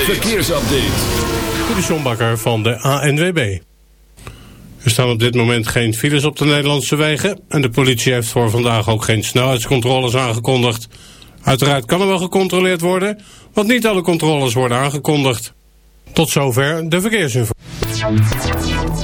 verkeersupdate. verkeersupdate. De van de ANWB. Er staan op dit moment geen files op de Nederlandse wegen... en de politie heeft voor vandaag ook geen snelheidscontroles aangekondigd. Uiteraard kan er wel gecontroleerd worden... want niet alle controles worden aangekondigd. Tot zover de verkeersinformatie.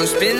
now spin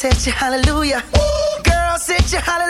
said hallelujah. Girl, said hallelujah.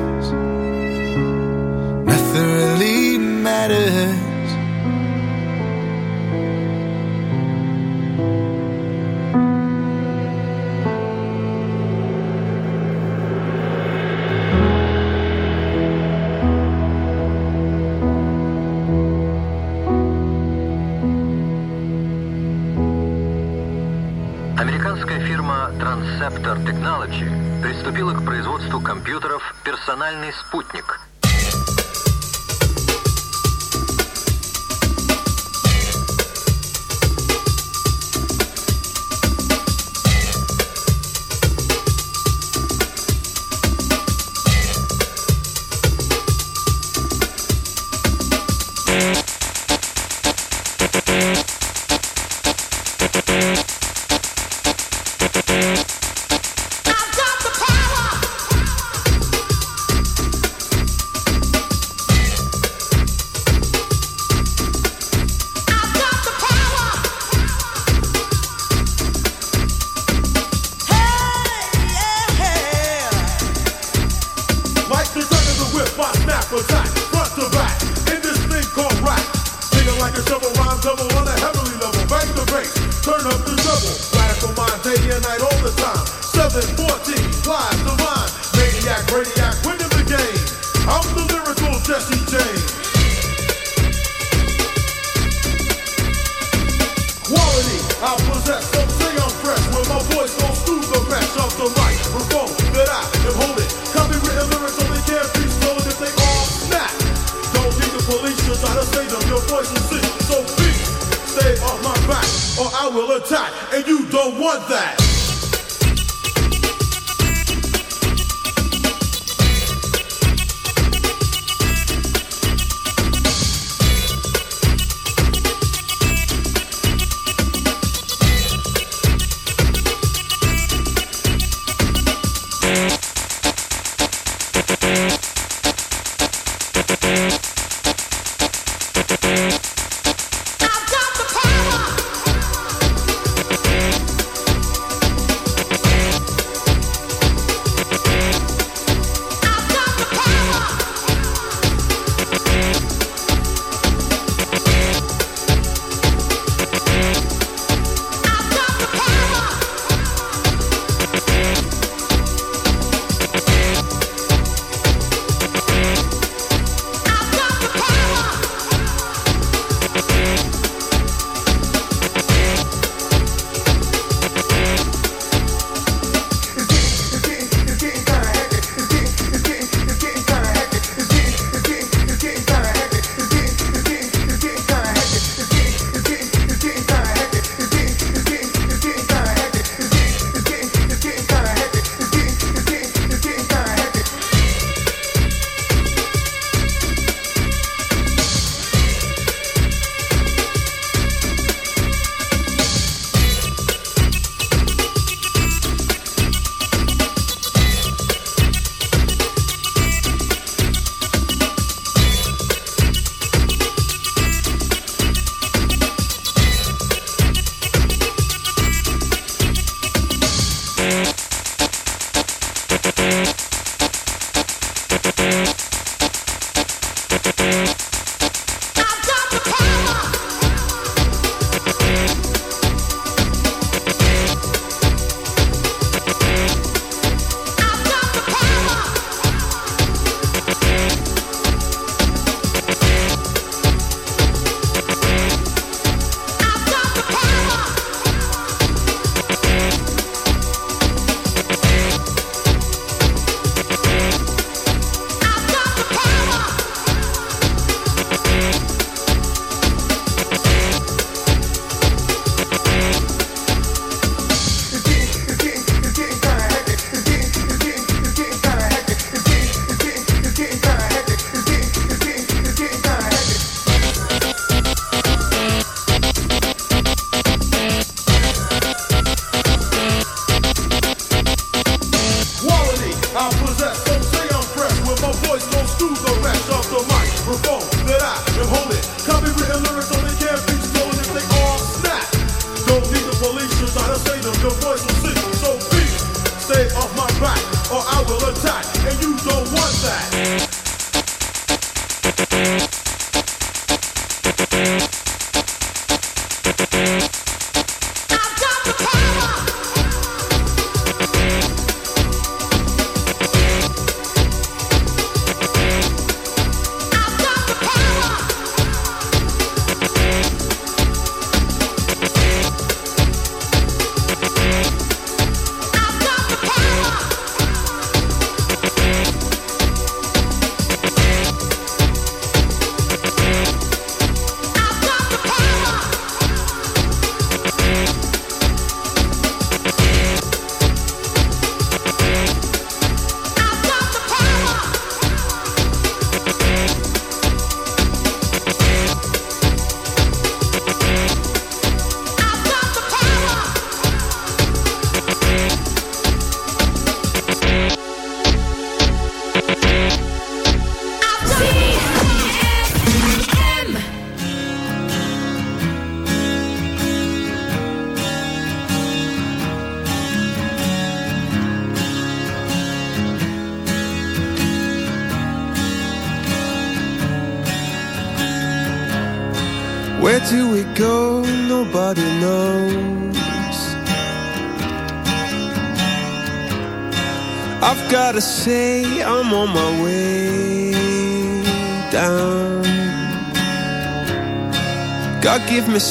Приступила к производству компьютеров «Персональный спутник». night all the time. 714, live the line. Maniac, radiac, winning the game. I'm the lyrical Jesse James. Quality, I possess, Don't say I'm fresh. When my voice goes through the mesh of the mic. microphone that I am holding. Copywritten lyrics so they can't be stolen if they all snap. Don't need the police to try to save them, your voice is sick. So be. stay off my back or I will attack. And you don't want that.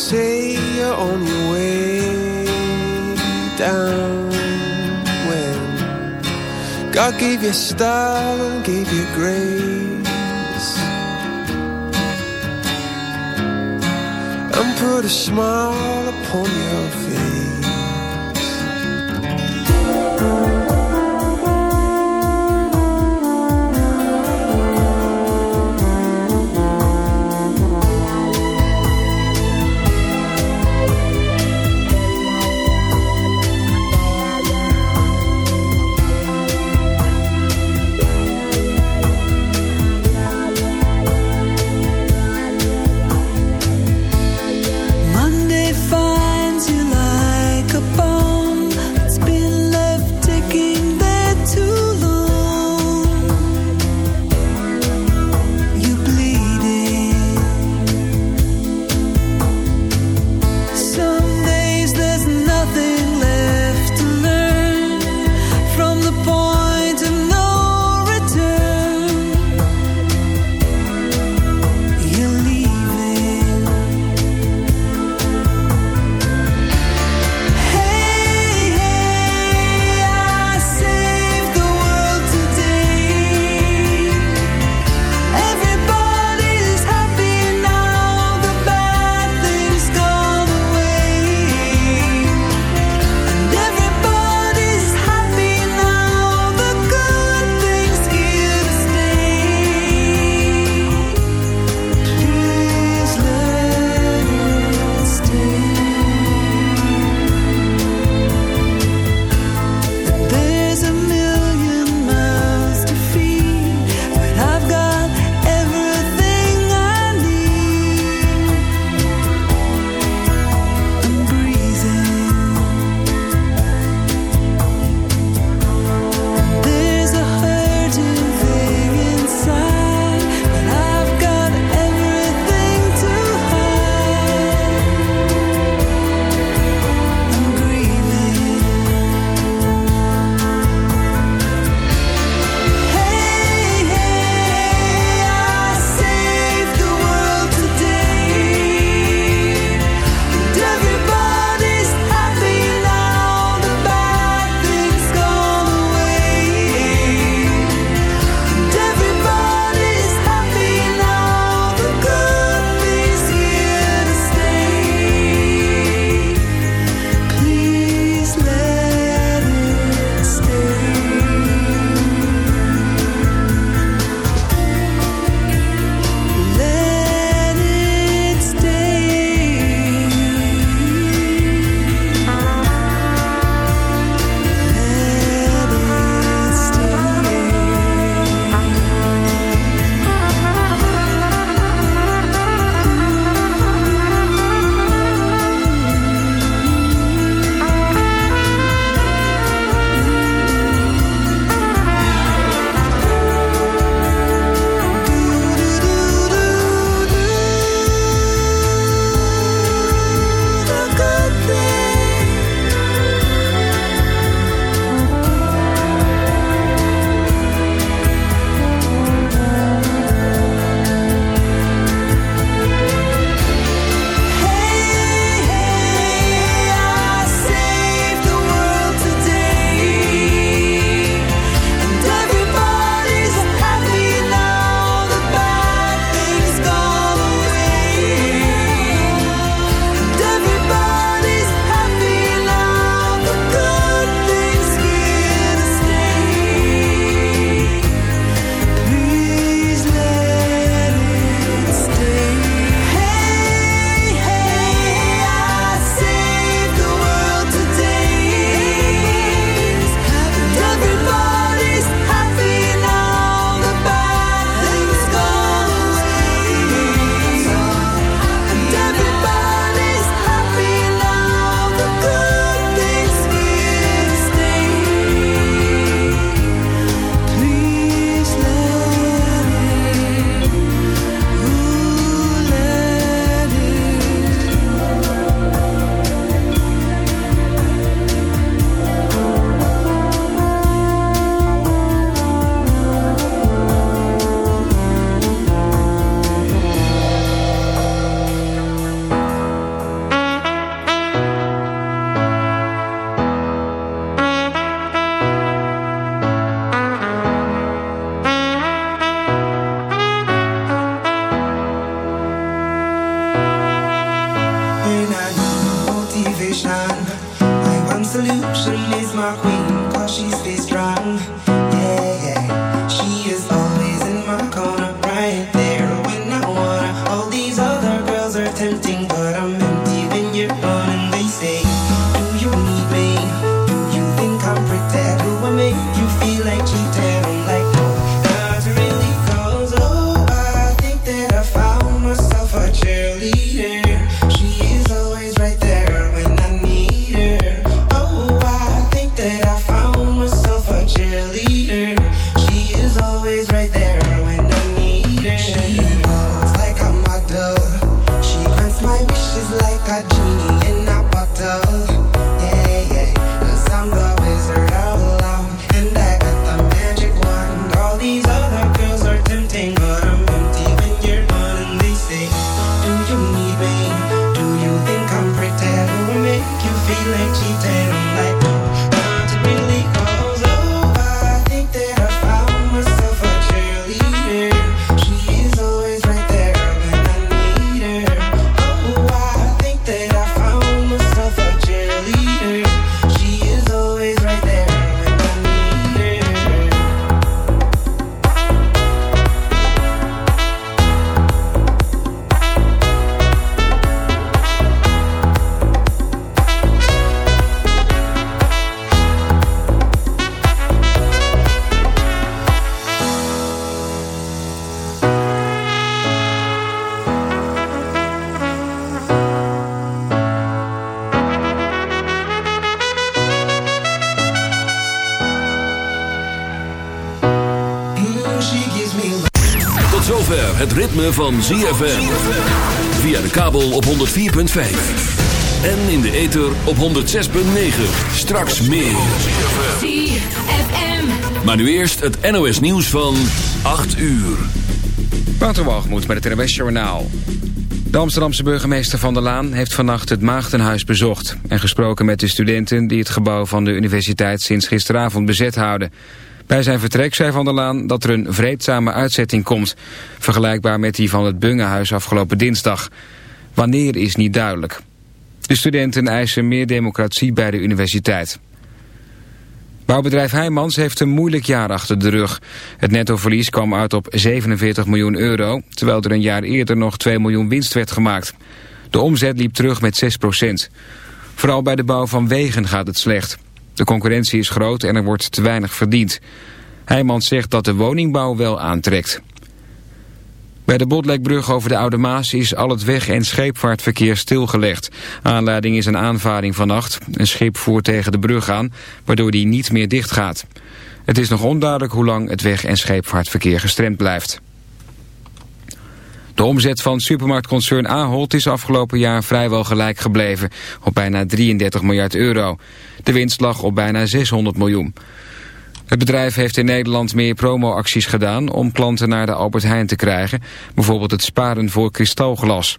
say you're on your way down when God gave you style and gave you grace and put a smile upon your face. Ritme van ZFM. Via de kabel op 104.5. En in de ether op 106.9. Straks meer. ZFM. Maar nu eerst het NOS nieuws van 8 uur. Waterwalgemoed met het NWS Journaal. De Amsterdamse burgemeester Van der Laan heeft vannacht het Maagdenhuis bezocht... en gesproken met de studenten die het gebouw van de universiteit sinds gisteravond bezet houden. Bij zijn vertrek zei Van der Laan dat er een vreedzame uitzetting komt... vergelijkbaar met die van het Bungehuis afgelopen dinsdag. Wanneer is niet duidelijk. De studenten eisen meer democratie bij de universiteit. Bouwbedrijf Heijmans heeft een moeilijk jaar achter de rug. Het nettoverlies kwam uit op 47 miljoen euro... terwijl er een jaar eerder nog 2 miljoen winst werd gemaakt. De omzet liep terug met 6 procent. Vooral bij de bouw van wegen gaat het slecht. De concurrentie is groot en er wordt te weinig verdiend. Heijmans zegt dat de woningbouw wel aantrekt. Bij de Botlekbrug over de Oude Maas is al het weg- en scheepvaartverkeer stilgelegd. Aanleiding is een aanvaring vannacht. Een schip voert tegen de brug aan, waardoor die niet meer dicht gaat. Het is nog onduidelijk hoe lang het weg- en scheepvaartverkeer gestremd blijft. De omzet van supermarktconcern Ahold is afgelopen jaar vrijwel gelijk gebleven, op bijna 33 miljard euro. De winst lag op bijna 600 miljoen. Het bedrijf heeft in Nederland meer promoacties gedaan om klanten naar de Albert Heijn te krijgen, bijvoorbeeld het sparen voor kristalglas.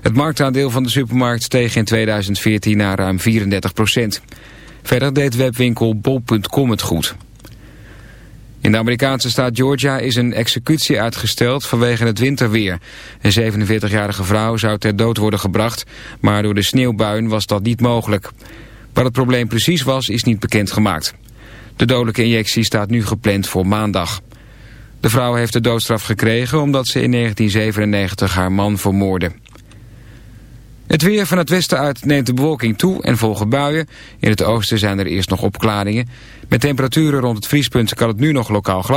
Het marktaandeel van de supermarkt steeg in 2014 naar ruim 34 procent. Verder deed webwinkel bol.com het goed. In de Amerikaanse staat Georgia is een executie uitgesteld vanwege het winterweer. Een 47-jarige vrouw zou ter dood worden gebracht, maar door de sneeuwbuien was dat niet mogelijk. Wat het probleem precies was, is niet bekendgemaakt. De dodelijke injectie staat nu gepland voor maandag. De vrouw heeft de doodstraf gekregen omdat ze in 1997 haar man vermoordde. Het weer van het westen uit neemt de bewolking toe en volgen buien. In het oosten zijn er eerst nog opklaringen. Met temperaturen rond het vriespunt kan het nu nog lokaal glad.